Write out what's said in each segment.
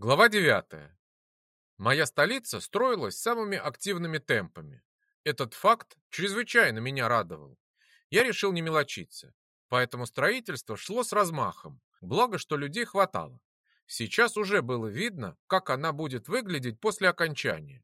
Глава 9. Моя столица строилась самыми активными темпами. Этот факт чрезвычайно меня радовал. Я решил не мелочиться, поэтому строительство шло с размахом, благо, что людей хватало. Сейчас уже было видно, как она будет выглядеть после окончания.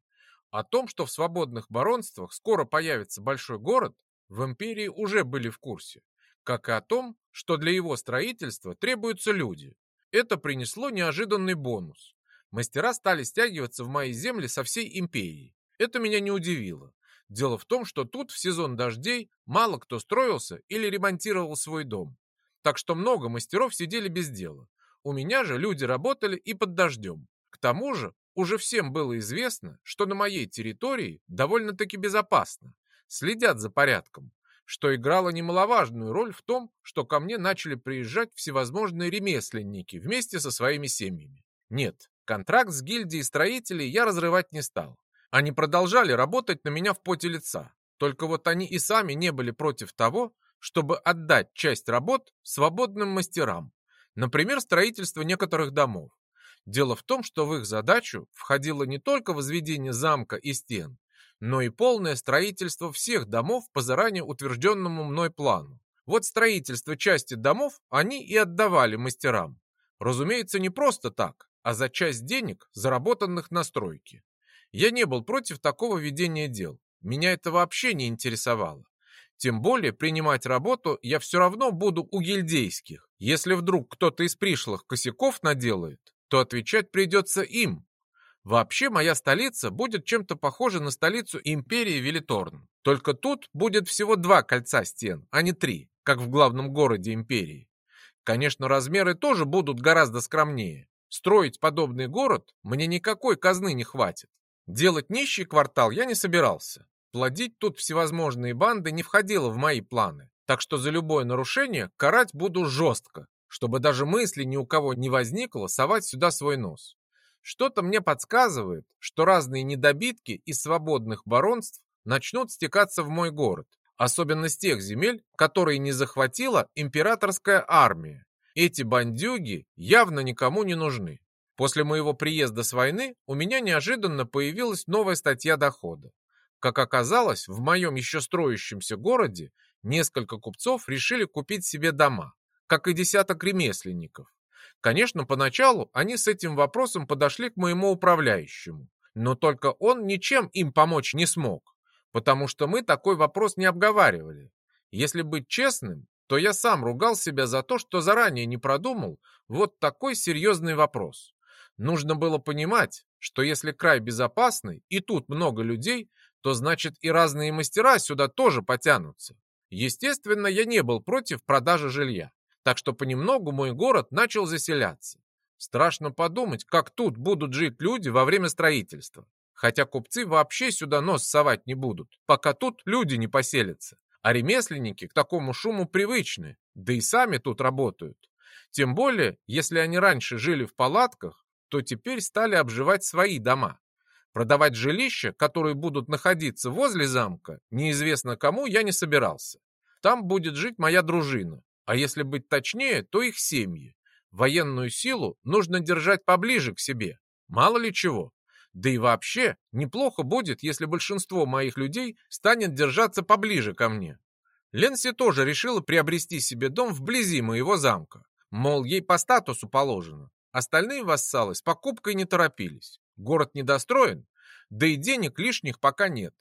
О том, что в свободных баронствах скоро появится большой город, в империи уже были в курсе, как и о том, что для его строительства требуются люди, это принесло неожиданный бонус. Мастера стали стягиваться в мои земли со всей империи. Это меня не удивило. Дело в том, что тут в сезон дождей мало кто строился или ремонтировал свой дом. Так что много мастеров сидели без дела. У меня же люди работали и под дождем. К тому же уже всем было известно, что на моей территории довольно-таки безопасно. Следят за порядком что играло немаловажную роль в том, что ко мне начали приезжать всевозможные ремесленники вместе со своими семьями. Нет, контракт с гильдией строителей я разрывать не стал. Они продолжали работать на меня в поте лица. Только вот они и сами не были против того, чтобы отдать часть работ свободным мастерам. Например, строительство некоторых домов. Дело в том, что в их задачу входило не только возведение замка и стен, но и полное строительство всех домов по заранее утвержденному мной плану. Вот строительство части домов они и отдавали мастерам. Разумеется, не просто так, а за часть денег, заработанных на стройке. Я не был против такого ведения дел. Меня это вообще не интересовало. Тем более принимать работу я все равно буду у гильдейских. Если вдруг кто-то из пришлых косяков наделает, то отвечать придется им, Вообще моя столица будет чем-то похожа на столицу империи Велиторн. Только тут будет всего два кольца стен, а не три, как в главном городе империи. Конечно, размеры тоже будут гораздо скромнее. Строить подобный город мне никакой казны не хватит. Делать нищий квартал я не собирался. Плодить тут всевозможные банды не входило в мои планы. Так что за любое нарушение карать буду жестко, чтобы даже мысли ни у кого не возникло совать сюда свой нос. Что-то мне подсказывает, что разные недобитки из свободных баронств начнут стекаться в мой город, особенно с тех земель, которые не захватила императорская армия. Эти бандюги явно никому не нужны. После моего приезда с войны у меня неожиданно появилась новая статья дохода. Как оказалось, в моем еще строящемся городе несколько купцов решили купить себе дома, как и десяток ремесленников. Конечно, поначалу они с этим вопросом подошли к моему управляющему, но только он ничем им помочь не смог, потому что мы такой вопрос не обговаривали. Если быть честным, то я сам ругал себя за то, что заранее не продумал вот такой серьезный вопрос. Нужно было понимать, что если край безопасный и тут много людей, то значит и разные мастера сюда тоже потянутся. Естественно, я не был против продажи жилья. Так что понемногу мой город начал заселяться. Страшно подумать, как тут будут жить люди во время строительства. Хотя купцы вообще сюда нос совать не будут, пока тут люди не поселятся. А ремесленники к такому шуму привычны, да и сами тут работают. Тем более, если они раньше жили в палатках, то теперь стали обживать свои дома. Продавать жилища, которые будут находиться возле замка, неизвестно кому я не собирался. Там будет жить моя дружина, а если быть точнее, то их семьи. Военную силу нужно держать поближе к себе. Мало ли чего. Да и вообще, неплохо будет, если большинство моих людей станет держаться поближе ко мне. Ленси тоже решила приобрести себе дом вблизи моего замка. Мол, ей по статусу положено. Остальные вассалы с покупкой не торопились. Город недостроен, да и денег лишних пока нет.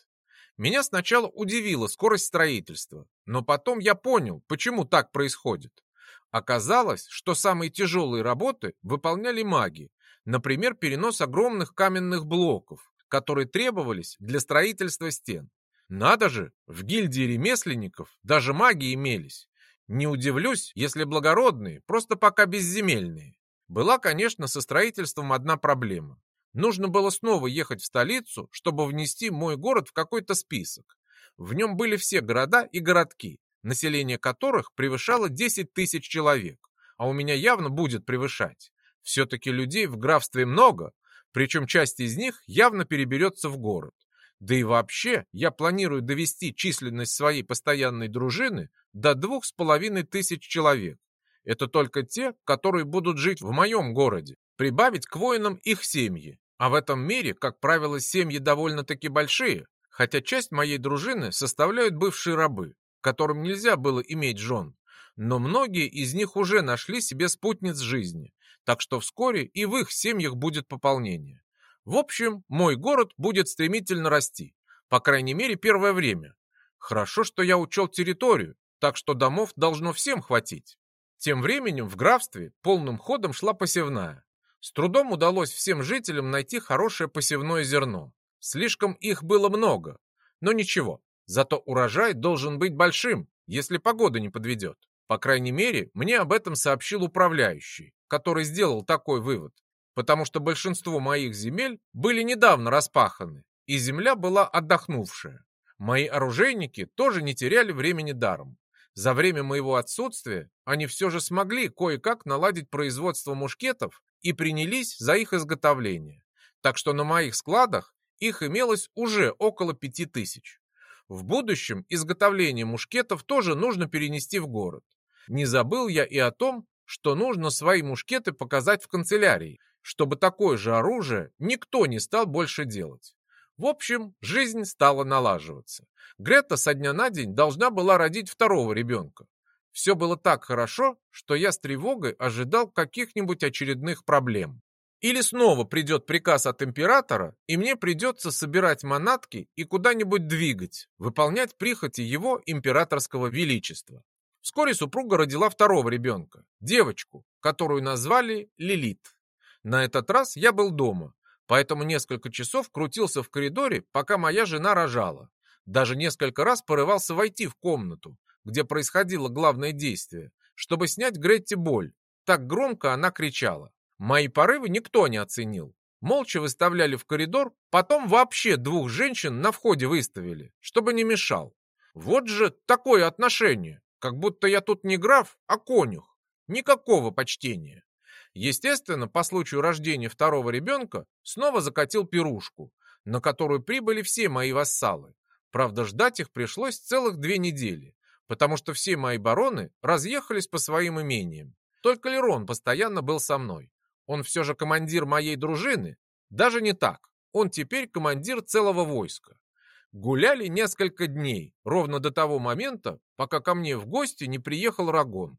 Меня сначала удивила скорость строительства, но потом я понял, почему так происходит. Оказалось, что самые тяжелые работы выполняли маги, например, перенос огромных каменных блоков, которые требовались для строительства стен. Надо же, в гильдии ремесленников даже маги имелись. Не удивлюсь, если благородные, просто пока безземельные. Была, конечно, со строительством одна проблема. Нужно было снова ехать в столицу, чтобы внести мой город в какой-то список. В нем были все города и городки, население которых превышало 10 тысяч человек, а у меня явно будет превышать. Все-таки людей в графстве много, причем часть из них явно переберется в город. Да и вообще, я планирую довести численность своей постоянной дружины до двух с половиной тысяч человек. Это только те, которые будут жить в моем городе. прибавить к воинам их семьи. А в этом мире, как правило, семьи довольно-таки большие, хотя часть моей дружины составляют бывшие рабы, которым нельзя было иметь жен. Но многие из них уже нашли себе спутниц жизни, так что вскоре и в их семьях будет пополнение. В общем, мой город будет стремительно расти, по крайней мере, первое время. Хорошо, что я учел территорию, так что домов должно всем хватить. Тем временем в графстве полным ходом шла посевная. С трудом удалось всем жителям найти хорошее посевное зерно. Слишком их было много. Но ничего, зато урожай должен быть большим, если погода не подведет. По крайней мере, мне об этом сообщил управляющий, который сделал такой вывод потому что большинство моих земель были недавно распаханы, и земля была отдохнувшая. Мои оружейники тоже не теряли времени даром. За время моего отсутствия они все же смогли кое-как наладить производство мушкетов и принялись за их изготовление. Так что на моих складах их имелось уже около пяти тысяч. В будущем изготовление мушкетов тоже нужно перенести в город. Не забыл я и о том, что нужно свои мушкеты показать в канцелярии, чтобы такое же оружие никто не стал больше делать. В общем, жизнь стала налаживаться. Грета со дня на день должна была родить второго ребенка. Все было так хорошо, что я с тревогой ожидал каких-нибудь очередных проблем. Или снова придет приказ от императора, и мне придется собирать манатки и куда-нибудь двигать, выполнять прихоти его императорского величества. Вскоре супруга родила второго ребенка, девочку, которую назвали Лилит. На этот раз я был дома, поэтому несколько часов крутился в коридоре, пока моя жена рожала. Даже несколько раз порывался войти в комнату, где происходило главное действие, чтобы снять Гретти боль. Так громко она кричала. Мои порывы никто не оценил. Молча выставляли в коридор, потом вообще двух женщин на входе выставили, чтобы не мешал. Вот же такое отношение, как будто я тут не граф, а конюх. Никакого почтения. Естественно, по случаю рождения второго ребенка снова закатил пирушку, на которую прибыли все мои вассалы. Правда, ждать их пришлось целых две недели, потому что все мои бароны разъехались по своим имениям. Только Лерон постоянно был со мной. Он все же командир моей дружины. Даже не так. Он теперь командир целого войска. Гуляли несколько дней, ровно до того момента, пока ко мне в гости не приехал Рагон.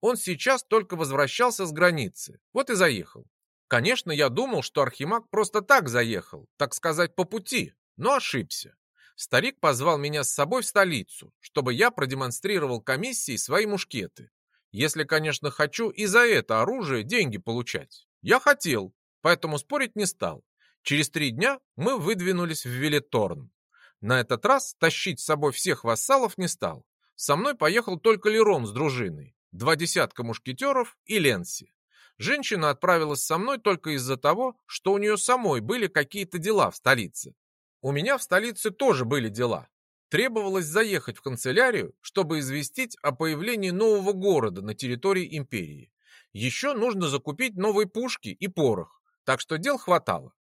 Он сейчас только возвращался с границы, вот и заехал. Конечно, я думал, что Архимаг просто так заехал, так сказать, по пути, но ошибся. Старик позвал меня с собой в столицу, чтобы я продемонстрировал комиссии свои мушкеты. Если, конечно, хочу и за это оружие деньги получать. Я хотел, поэтому спорить не стал. Через три дня мы выдвинулись в Велиторн. На этот раз тащить с собой всех вассалов не стал. Со мной поехал только Лерон с дружиной два десятка мушкетеров и Ленси. Женщина отправилась со мной только из-за того, что у нее самой были какие-то дела в столице. У меня в столице тоже были дела. Требовалось заехать в канцелярию, чтобы известить о появлении нового города на территории империи. Еще нужно закупить новые пушки и порох, так что дел хватало.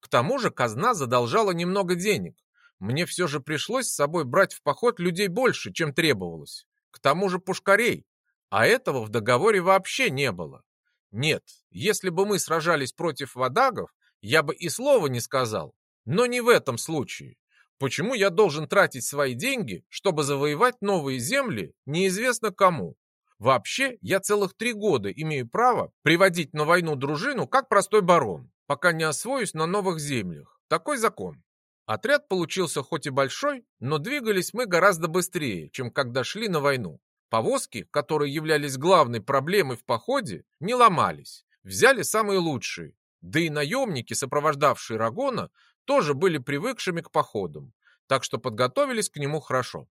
К тому же казна задолжала немного денег. Мне все же пришлось с собой брать в поход людей больше, чем требовалось. К тому же пушкарей, а этого в договоре вообще не было. Нет, если бы мы сражались против водагов, я бы и слова не сказал. Но не в этом случае. Почему я должен тратить свои деньги, чтобы завоевать новые земли неизвестно кому? Вообще, я целых три года имею право приводить на войну дружину как простой барон, пока не освоюсь на новых землях. Такой закон. Отряд получился хоть и большой, но двигались мы гораздо быстрее, чем когда шли на войну. Повозки, которые являлись главной проблемой в походе, не ломались. Взяли самые лучшие. Да и наемники, сопровождавшие Рагона, тоже были привыкшими к походам, так что подготовились к нему хорошо.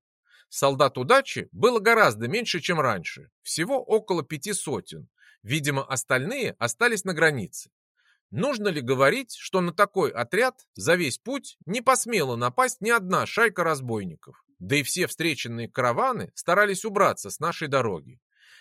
Солдат удачи было гораздо меньше, чем раньше, всего около пяти сотен. Видимо, остальные остались на границе. Нужно ли говорить, что на такой отряд за весь путь не посмела напасть ни одна шайка разбойников? Да и все встреченные караваны старались убраться с нашей дороги.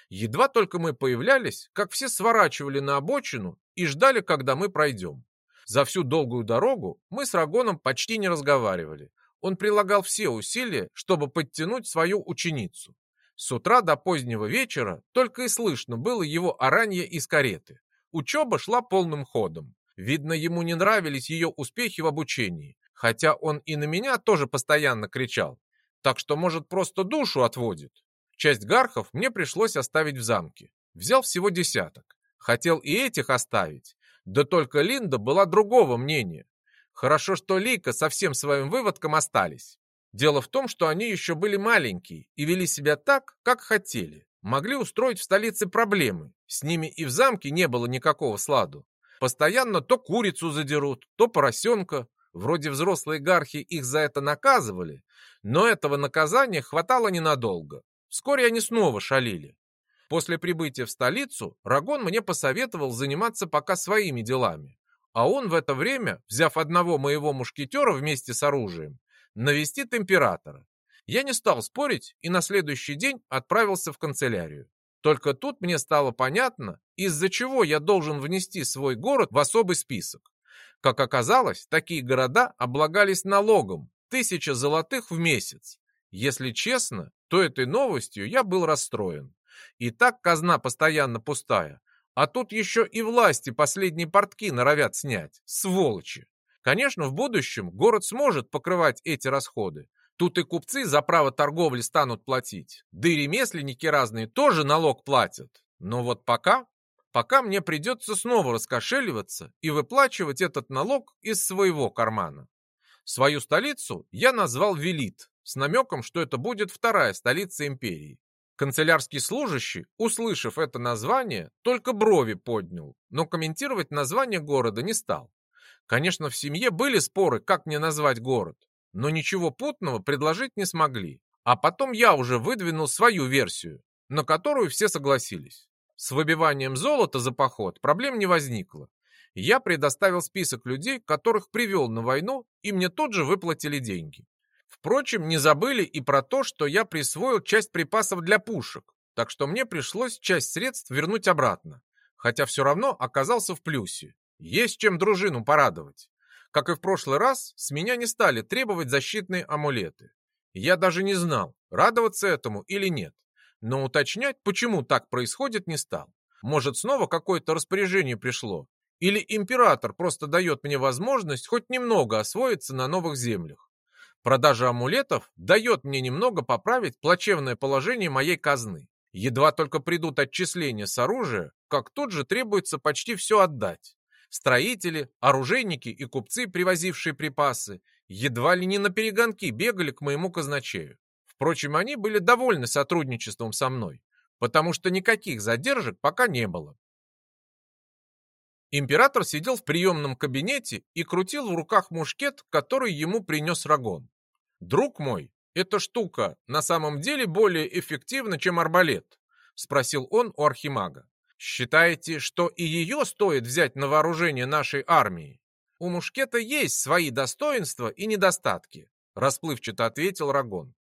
Едва только мы появлялись, как все сворачивали на обочину и ждали, когда мы пройдем. За всю долгую дорогу мы с Рагоном почти не разговаривали. Он прилагал все усилия, чтобы подтянуть свою ученицу. С утра до позднего вечера только и слышно было его оранье из кареты. Учеба шла полным ходом. Видно, ему не нравились ее успехи в обучении, хотя он и на меня тоже постоянно кричал. Так что, может, просто душу отводит. Часть гархов мне пришлось оставить в замке. Взял всего десяток. Хотел и этих оставить. Да только Линда была другого мнения. Хорошо, что Лейка со всем своим выводком остались. Дело в том, что они еще были маленькие и вели себя так, как хотели. Могли устроить в столице проблемы. С ними и в замке не было никакого сладу. Постоянно то курицу задерут, то поросенка. Вроде взрослые гархи их за это наказывали, но этого наказания хватало ненадолго. Вскоре они снова шалили. После прибытия в столицу Рагон мне посоветовал заниматься пока своими делами. А он в это время, взяв одного моего мушкетера вместе с оружием, навестит императора. Я не стал спорить и на следующий день отправился в канцелярию. Только тут мне стало понятно, из-за чего я должен внести свой город в особый список. Как оказалось, такие города облагались налогом, тысяча золотых в месяц. Если честно, то этой новостью я был расстроен. И так казна постоянно пустая, а тут еще и власти последние портки норовят снять, сволочи. Конечно, в будущем город сможет покрывать эти расходы. Тут и купцы за право торговли станут платить. Да и ремесленники разные тоже налог платят. Но вот пока, пока мне придется снова раскошеливаться и выплачивать этот налог из своего кармана. Свою столицу я назвал Велит, с намеком, что это будет вторая столица империи. Канцелярский служащий, услышав это название, только брови поднял, но комментировать название города не стал. Конечно, в семье были споры, как мне назвать город, но ничего путного предложить не смогли. А потом я уже выдвинул свою версию, на которую все согласились. С выбиванием золота за поход проблем не возникло. Я предоставил список людей, которых привел на войну, и мне тут же выплатили деньги. Впрочем, не забыли и про то, что я присвоил часть припасов для пушек, так что мне пришлось часть средств вернуть обратно, хотя все равно оказался в плюсе. Есть чем дружину порадовать. Как и в прошлый раз, с меня не стали требовать защитные амулеты. Я даже не знал, радоваться этому или нет. Но уточнять, почему так происходит, не стал. Может, снова какое-то распоряжение пришло. Или император просто дает мне возможность хоть немного освоиться на новых землях. Продажа амулетов дает мне немного поправить плачевное положение моей казны. Едва только придут отчисления с оружия, как тут же требуется почти все отдать. Строители, оружейники и купцы, привозившие припасы, едва ли не на перегонки бегали к моему казначею. Впрочем, они были довольны сотрудничеством со мной, потому что никаких задержек пока не было. Император сидел в приемном кабинете и крутил в руках мушкет, который ему принес Рагон. «Друг мой, эта штука на самом деле более эффективна, чем арбалет?» — спросил он у архимага. Считаете, что и ее стоит взять на вооружение нашей армии? У мушкета есть свои достоинства и недостатки, расплывчато ответил Рагон.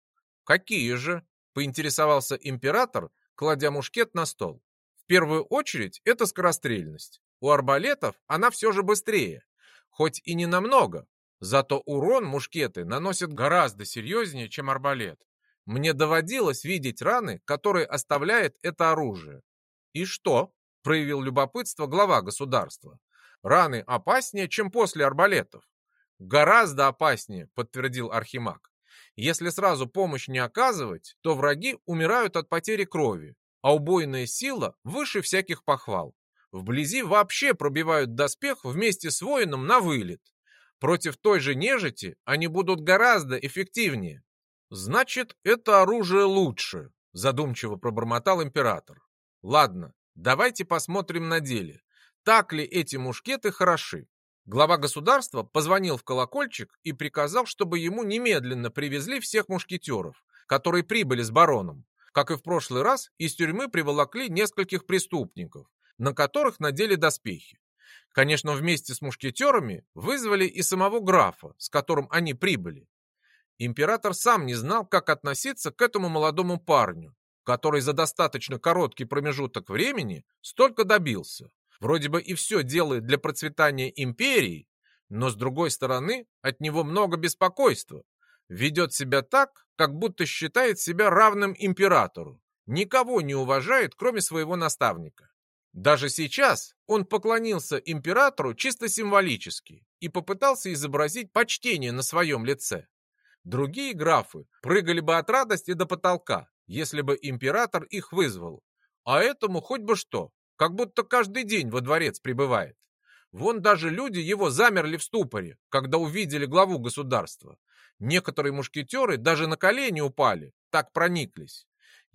Какие же? Поинтересовался император, кладя мушкет на стол. В первую очередь это скорострельность. У арбалетов она все же быстрее, хоть и не намного, зато урон мушкеты наносят гораздо серьезнее, чем арбалет. Мне доводилось видеть раны, которые оставляет это оружие. «И что?» – проявил любопытство глава государства. «Раны опаснее, чем после арбалетов». «Гораздо опаснее», – подтвердил Архимаг. «Если сразу помощь не оказывать, то враги умирают от потери крови, а убойная сила выше всяких похвал. Вблизи вообще пробивают доспех вместе с воином на вылет. Против той же нежити они будут гораздо эффективнее. Значит, это оружие лучше, задумчиво пробормотал император. Ладно, давайте посмотрим на деле. Так ли эти мушкеты хороши? Глава государства позвонил в колокольчик и приказал, чтобы ему немедленно привезли всех мушкетеров, которые прибыли с бароном. Как и в прошлый раз, из тюрьмы приволокли нескольких преступников, на которых надели доспехи. Конечно, вместе с мушкетерами вызвали и самого графа, с которым они прибыли. Император сам не знал, как относиться к этому молодому парню, который за достаточно короткий промежуток времени столько добился. Вроде бы и все делает для процветания империи, но с другой стороны от него много беспокойства. Ведет себя так, как будто считает себя равным императору. Никого не уважает, кроме своего наставника. Даже сейчас он поклонился императору чисто символически и попытался изобразить почтение на своем лице. Другие графы прыгали бы от радости до потолка, если бы император их вызвал. А этому хоть бы что, как будто каждый день во дворец прибывает. Вон даже люди его замерли в ступоре, когда увидели главу государства. Некоторые мушкетеры даже на колени упали, так прониклись.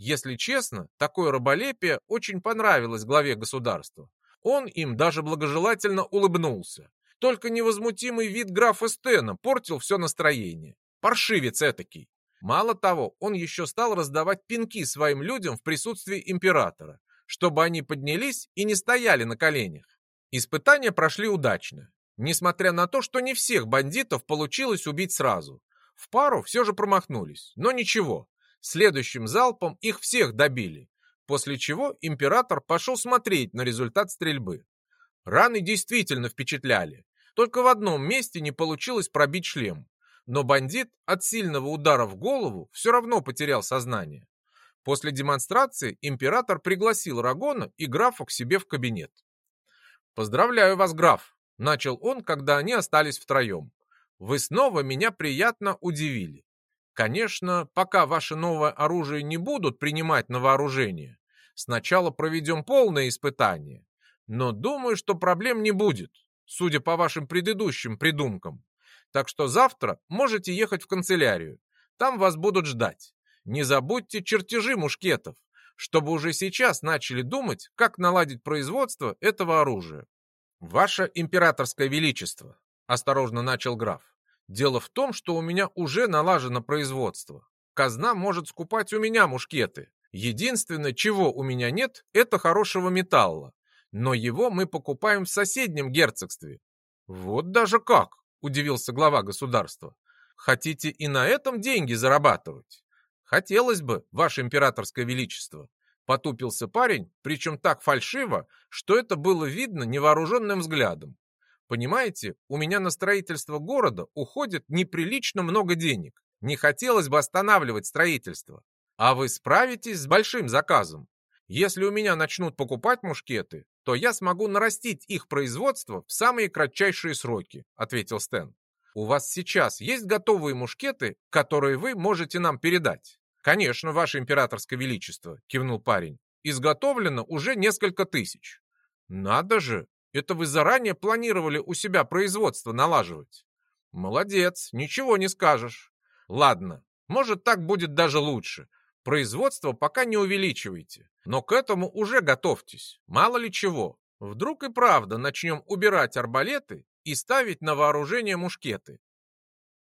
Если честно, такое раболепие очень понравилось главе государства. Он им даже благожелательно улыбнулся. Только невозмутимый вид графа Стена портил все настроение. Паршивец этакий. Мало того, он еще стал раздавать пинки своим людям в присутствии императора, чтобы они поднялись и не стояли на коленях. Испытания прошли удачно, несмотря на то, что не всех бандитов получилось убить сразу. В пару все же промахнулись, но ничего. Следующим залпом их всех добили, после чего император пошел смотреть на результат стрельбы. Раны действительно впечатляли. Только в одном месте не получилось пробить шлем. Но бандит от сильного удара в голову все равно потерял сознание. После демонстрации император пригласил Рагона и графа к себе в кабинет. «Поздравляю вас, граф!» — начал он, когда они остались втроем. «Вы снова меня приятно удивили. Конечно, пока ваше новое оружие не будут принимать на вооружение, сначала проведем полное испытание. Но думаю, что проблем не будет, судя по вашим предыдущим придумкам. Так что завтра можете ехать в канцелярию. Там вас будут ждать. Не забудьте чертежи мушкетов чтобы уже сейчас начали думать, как наладить производство этого оружия. «Ваше императорское величество», — осторожно начал граф, «дело в том, что у меня уже налажено производство. Казна может скупать у меня мушкеты. Единственное, чего у меня нет, это хорошего металла. Но его мы покупаем в соседнем герцогстве». «Вот даже как!» — удивился глава государства. «Хотите и на этом деньги зарабатывать?» «Хотелось бы, ваше императорское величество», — потупился парень, причем так фальшиво, что это было видно невооруженным взглядом. «Понимаете, у меня на строительство города уходит неприлично много денег. Не хотелось бы останавливать строительство. А вы справитесь с большим заказом. Если у меня начнут покупать мушкеты, то я смогу нарастить их производство в самые кратчайшие сроки», — ответил Стэн. «У вас сейчас есть готовые мушкеты, которые вы можете нам передать?» «Конечно, ваше императорское величество», — кивнул парень. «Изготовлено уже несколько тысяч». «Надо же! Это вы заранее планировали у себя производство налаживать?» «Молодец, ничего не скажешь. Ладно, может, так будет даже лучше. Производство пока не увеличивайте, но к этому уже готовьтесь. Мало ли чего. Вдруг и правда начнем убирать арбалеты и ставить на вооружение мушкеты.